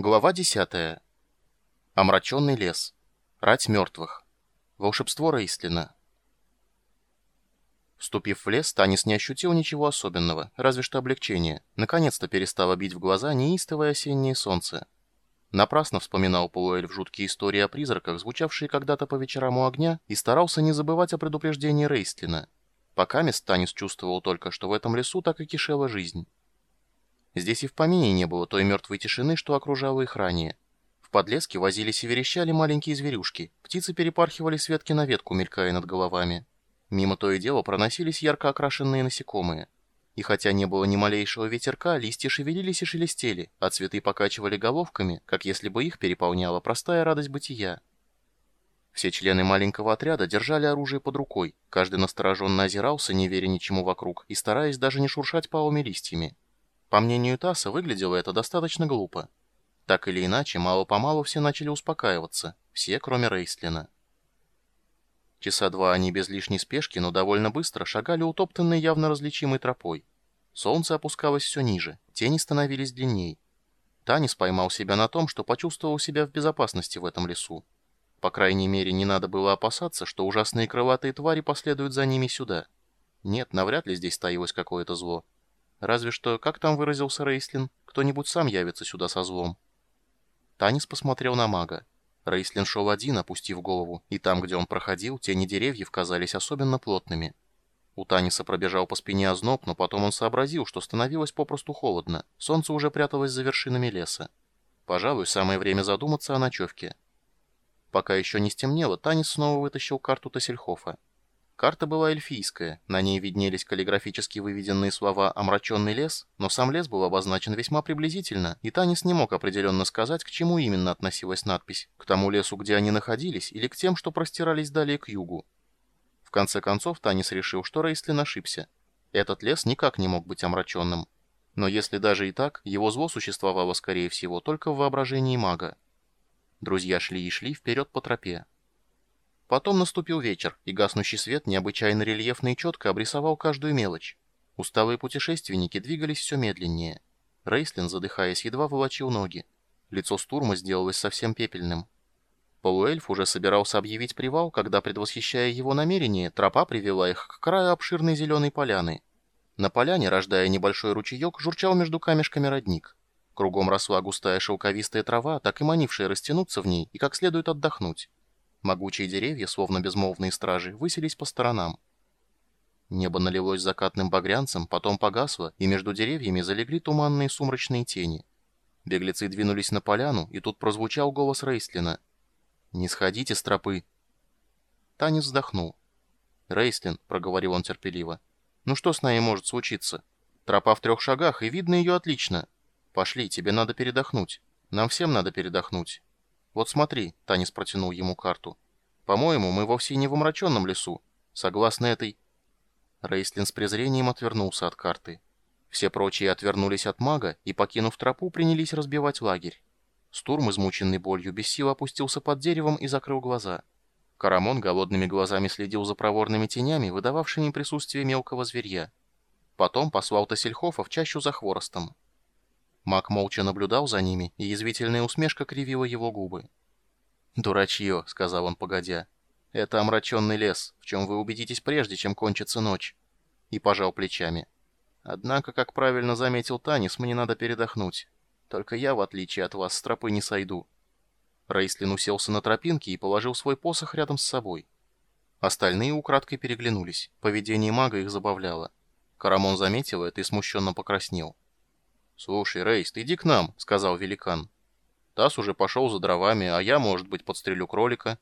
Глава 10. Омраченный лес. Рать мертвых. Волшебство Рейстлина. Вступив в лес, Танис не ощутил ничего особенного, разве что облегчение. Наконец-то перестало бить в глаза неистовое осеннее солнце. Напрасно вспоминал полуэльф жуткие истории о призраках, звучавшие когда-то по вечерам у огня, и старался не забывать о предупреждении Рейстлина. Пока мест Танис чувствовал только, что в этом лесу так и кишела жизнь. Здесь и в помине не было той мертвой тишины, что окружала их ранее. В подлеске возились и верещали маленькие зверюшки, птицы перепархивали с ветки на ветку, мелькая над головами. Мимо то и дело проносились ярко окрашенные насекомые. И хотя не было ни малейшего ветерка, листья шевелились и шелестели, а цветы покачивали головками, как если бы их переполняла простая радость бытия. Все члены маленького отряда держали оружие под рукой, каждый настороженно озирался, не веря ничему вокруг, и стараясь даже не шуршать палыми листьями. По мнению Тасса, выглядело это достаточно глупо. Так или иначе, мало-помалу все начали успокаиваться, все, кроме Рейслина. Часа два они без лишней спешки, но довольно быстро шагали утоптанной явно различимой тропой. Солнце опускалось все ниже, тени становились длинней. Танис поймал себя на том, что почувствовал себя в безопасности в этом лесу. По крайней мере, не надо было опасаться, что ужасные крылатые твари последуют за ними сюда. Нет, навряд ли здесь таилось какое-то зло. Разве что, как там выразился Рейслин, кто-нибудь сам явится сюда со злом. Танис посмотрел на мага. Рейслин шел один, опустив голову, и там, где он проходил, тени деревьев казались особенно плотными. У Таниса пробежал по спине озноб, но потом он сообразил, что становилось попросту холодно, солнце уже пряталось за вершинами леса. Пожалуй, самое время задуматься о ночевке. Пока еще не стемнело, Танис снова вытащил карту Тассельхофа. Карта была эльфийская, на ней виднелись каллиграфически выведенные слова «омраченный лес», но сам лес был обозначен весьма приблизительно, и Танис не мог определенно сказать, к чему именно относилась надпись, к тому лесу, где они находились, или к тем, что простирались далее к югу. В конце концов, Танис решил, что Рейслин ошибся. Этот лес никак не мог быть омраченным. Но если даже и так, его зло существовало, скорее всего, только в воображении мага. Друзья шли и шли вперед по тропе. Потом наступил вечер, и гаснущий свет необычайно рельефно и четко обрисовал каждую мелочь. Усталые путешественники двигались все медленнее. Рейслин, задыхаясь, едва волочил ноги. Лицо Стурма сделалось совсем пепельным. Полуэльф уже собирался объявить привал, когда, предвосхищая его намерение, тропа привела их к краю обширной зеленой поляны. На поляне, рождая небольшой ручеек, журчал между камешками родник. Кругом росла густая шелковистая трава, так и манившая растянуться в ней и как следует отдохнуть. Могучие деревья, словно безмолвные стражи, высились по сторонам. Небо налилось закатным багрянцем, потом погасло, и между деревьями залегли туманные сумрачные тени. Беглецы двинулись на поляну, и тут прозвучал голос Рейстлина. «Не сходите с тропы!» Танец вздохнул. «Рейстлин», — проговорил он терпеливо, — «ну что с нами может случиться? Тропа в трех шагах, и видно ее отлично. Пошли, тебе надо передохнуть. Нам всем надо передохнуть». «Вот смотри», — Танис протянул ему карту. «По-моему, мы вовсе не в омраченном лесу. Согласно этой...» Рейслин с презрением отвернулся от карты. Все прочие отвернулись от мага и, покинув тропу, принялись разбивать лагерь. Стурм, измученный болью, без сил опустился под деревом и закрыл глаза. Карамон голодными глазами следил за проворными тенями, выдававшими присутствие мелкого зверья. Потом послал Тассельхофа в чащу за хворостом. Мак молча наблюдал за ними, и язвительная усмешка кривила его губы. «Дурачье», — сказал он погодя. «Это омраченный лес, в чем вы убедитесь прежде, чем кончится ночь». И пожал плечами. «Однако, как правильно заметил Танис, мне надо передохнуть. Только я, в отличие от вас, с тропы не сойду». Рейслин уселся на тропинке и положил свой посох рядом с собой. Остальные украдкой переглянулись. Поведение мага их забавляло. Карамон заметил это и смущенно покраснел. «Слушай, Рейс, иди к нам», — сказал великан. Тасс уже пошел за дровами, а я, может быть, подстрелю кролика.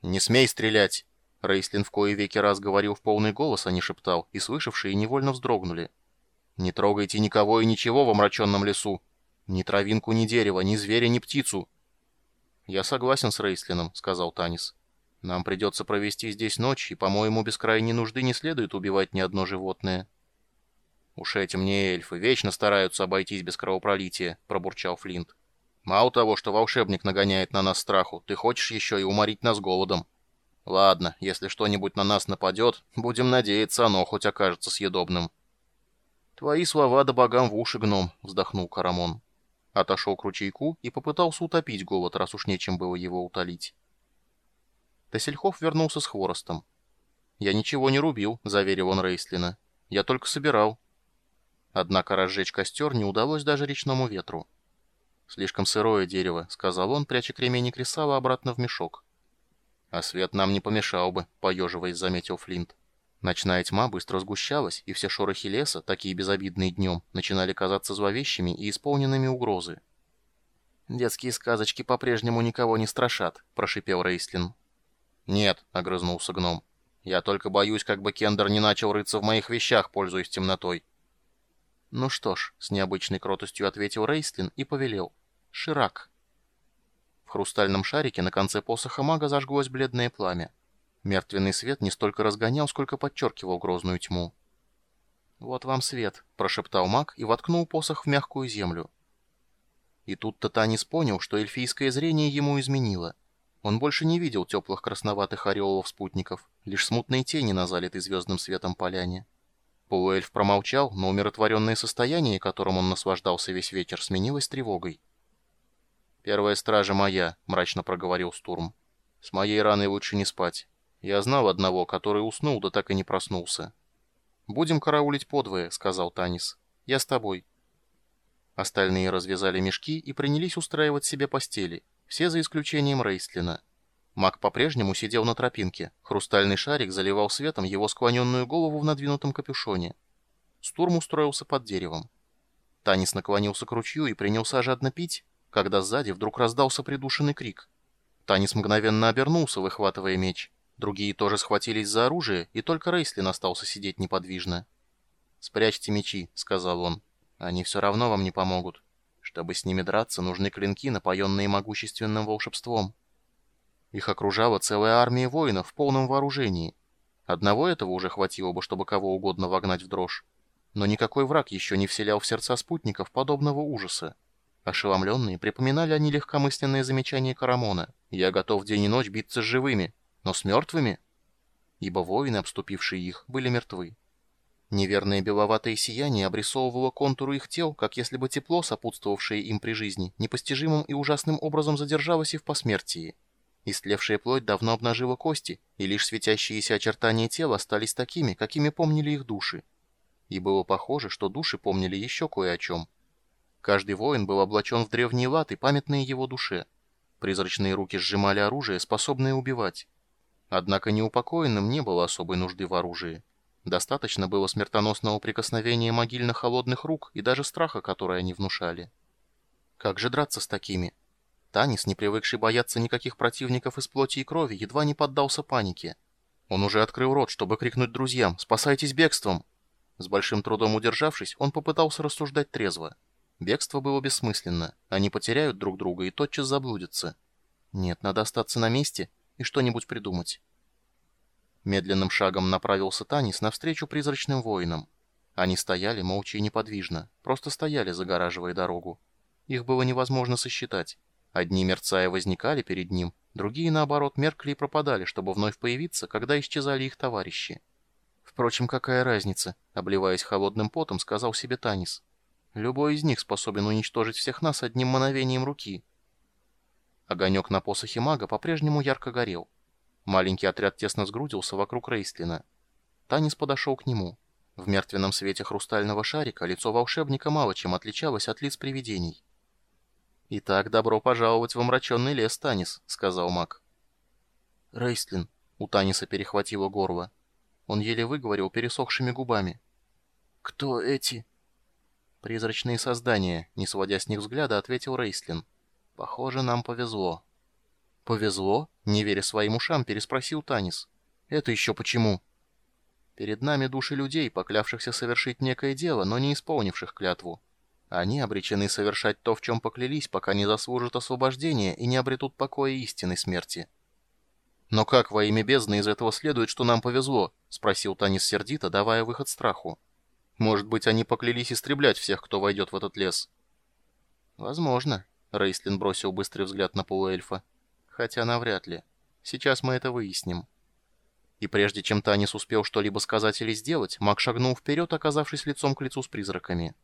«Не смей стрелять!» Рейслин в кое веки раз говорил в полный голос, а не шептал, и слышавшие невольно вздрогнули. «Не трогайте никого и ничего в омраченном лесу! Ни травинку, ни дерева, ни зверя, ни птицу!» «Я согласен с Рейслином», — сказал Танис. «Нам придется провести здесь ночь, и, по-моему, без крайней нужды не следует убивать ни одно животное». «Уж эти мне эльфы вечно стараются обойтись без кровопролития», — пробурчал Флинт. «Мало того, что волшебник нагоняет на нас страху, ты хочешь еще и уморить нас голодом. Ладно, если что-нибудь на нас нападет, будем надеяться, оно хоть окажется съедобным». «Твои слова да богам в уши, гном», — вздохнул Карамон. отошел к ручейку и попытался утопить голод, раз уж нечем было его утолить. Тесельхов вернулся с хворостом. «Я ничего не рубил», — заверил он Рейслина. «Я только собирал». Однако разжечь костер не удалось даже речному ветру. «Слишком сырое дерево», — сказал он, пряча кремень и кресало обратно в мешок. «А свет нам не помешал бы», — поеживаясь, заметил Флинт. Ночная тьма быстро сгущалась, и все шорохи леса, такие безобидные днем, начинали казаться зловещими и исполненными угрозы. «Детские сказочки по-прежнему никого не страшат», — прошипел Рейслин. «Нет», — огрызнулся гном. «Я только боюсь, как бы Кендер не начал рыться в моих вещах, пользуясь темнотой». «Ну что ж», — с необычной кротостью ответил Рейслин и повелел. «Ширак». В хрустальном шарике на конце посоха мага зажглось бледное пламя. Мертвенный свет не столько разгонял, сколько подчеркивал грозную тьму. «Вот вам свет», — прошептал маг и воткнул посох в мягкую землю. И тут-то Танис понял, что эльфийское зрение ему изменило. Он больше не видел теплых красноватых ореолов спутников, лишь смутные тени на залитой звездным светом поляне. Полуэльф промолчал, но умиротворенное состояние, которым он наслаждался весь вечер, сменилось тревогой. «Первая стража моя», — мрачно проговорил Стурм. «С моей раной лучше не спать. Я знал одного, который уснул, да так и не проснулся. «Будем караулить подвое», — сказал Танис. «Я с тобой». Остальные развязали мешки и принялись устраивать себе постели, все за исключением Рейстлина. Маг по-прежнему сидел на тропинке, хрустальный шарик заливал светом его склоненную голову в надвинутом капюшоне. Стурм устроился под деревом. Танис наклонился к ручью и принялся жадно пить, когда сзади вдруг раздался придушенный крик. Танис мгновенно обернулся, выхватывая меч. Другие тоже схватились за оружие, и только Рейслин остался сидеть неподвижно. «Спрячьте мечи», — сказал он. «Они все равно вам не помогут. Чтобы с ними драться, нужны клинки, напоенные могущественным волшебством». Их окружала целая армия воинов в полном вооружении. Одного этого уже хватило бы, чтобы кого угодно вогнать в дрожь. Но никакой враг еще не вселял в сердца спутников подобного ужаса. Ошеломленные припоминали они легкомысленные замечания Карамона. «Я готов день и ночь биться с живыми, но с мертвыми? Ибо воины, обступившие их, были мертвы. Неверное беловатое сияние обрисовывало контуру их тел, как если бы тепло, сопутствовавшее им при жизни, непостижимым и ужасным образом задержалось и в посмертии. Истлевшая плоть давно обнажила кости, и лишь светящиеся очертания тела остались такими, какими помнили их души. И было похоже, что души помнили еще кое о чем. Каждый воин был облачен в древние латы, памятные его душе. Призрачные руки сжимали оружие, способное убивать. Однако неупокоенным не было особой нужды в оружии. Достаточно было смертоносного прикосновения могильно-холодных рук и даже страха, который они внушали. Как же драться с такими? Танис, не привыкший бояться никаких противников из плоти и крови, едва не поддался панике. Он уже открыл рот, чтобы крикнуть друзьям «Спасайтесь бегством!». С большим трудом удержавшись, он попытался рассуждать трезво. Бегство было бессмысленно. Они потеряют друг друга и тотчас заблудятся. Нет, надо остаться на месте и что-нибудь придумать. Медленным шагом направился Танис навстречу призрачным воинам. Они стояли молча и неподвижно, просто стояли, загораживая дорогу. Их было невозможно сосчитать. Одни мерцая возникали перед ним, другие, наоборот, меркли и пропадали, чтобы вновь появиться, когда исчезали их товарищи. Впрочем, какая разница, обливаясь холодным потом, сказал себе Танис. Любой из них способен уничтожить всех нас одним мановением руки. Огонек на посохе мага по-прежнему ярко горел. Маленький отряд тесно сгрудился вокруг Рейстлина. Танис подошел к нему. В мертвенном свете хрустального шарика лицо волшебника мало чем отличалось от лиц привидений. «Итак, добро пожаловать в омраченный лес, Танис», — сказал маг. «Рейстлин», — у Таниса перехватило горло. Он еле выговорил пересохшими губами. «Кто эти?» «Призрачные создания», — не сводя с них взгляда, ответил Рейстлин. Похоже, нам повезло. Повезло? Не веря своим ушам, переспросил Танис. Это еще почему? Перед нами души людей, поклявшихся совершить некое дело, но не исполнивших клятву. Они обречены совершать то, в чем поклялись, пока не заслужат освобождения и не обретут покоя истинной смерти. «Но как во имя бездны из этого следует, что нам повезло?» — спросил Танис сердито, давая выход страху. «Может быть, они поклялись истреблять всех, кто войдет в этот лес?» «Возможно», Рейслин бросил быстрый взгляд на полуэльфа. «Хотя навряд ли. Сейчас мы это выясним». И прежде чем Танис успел что-либо сказать или сделать, маг шагнул вперед, оказавшись лицом к лицу с призраками.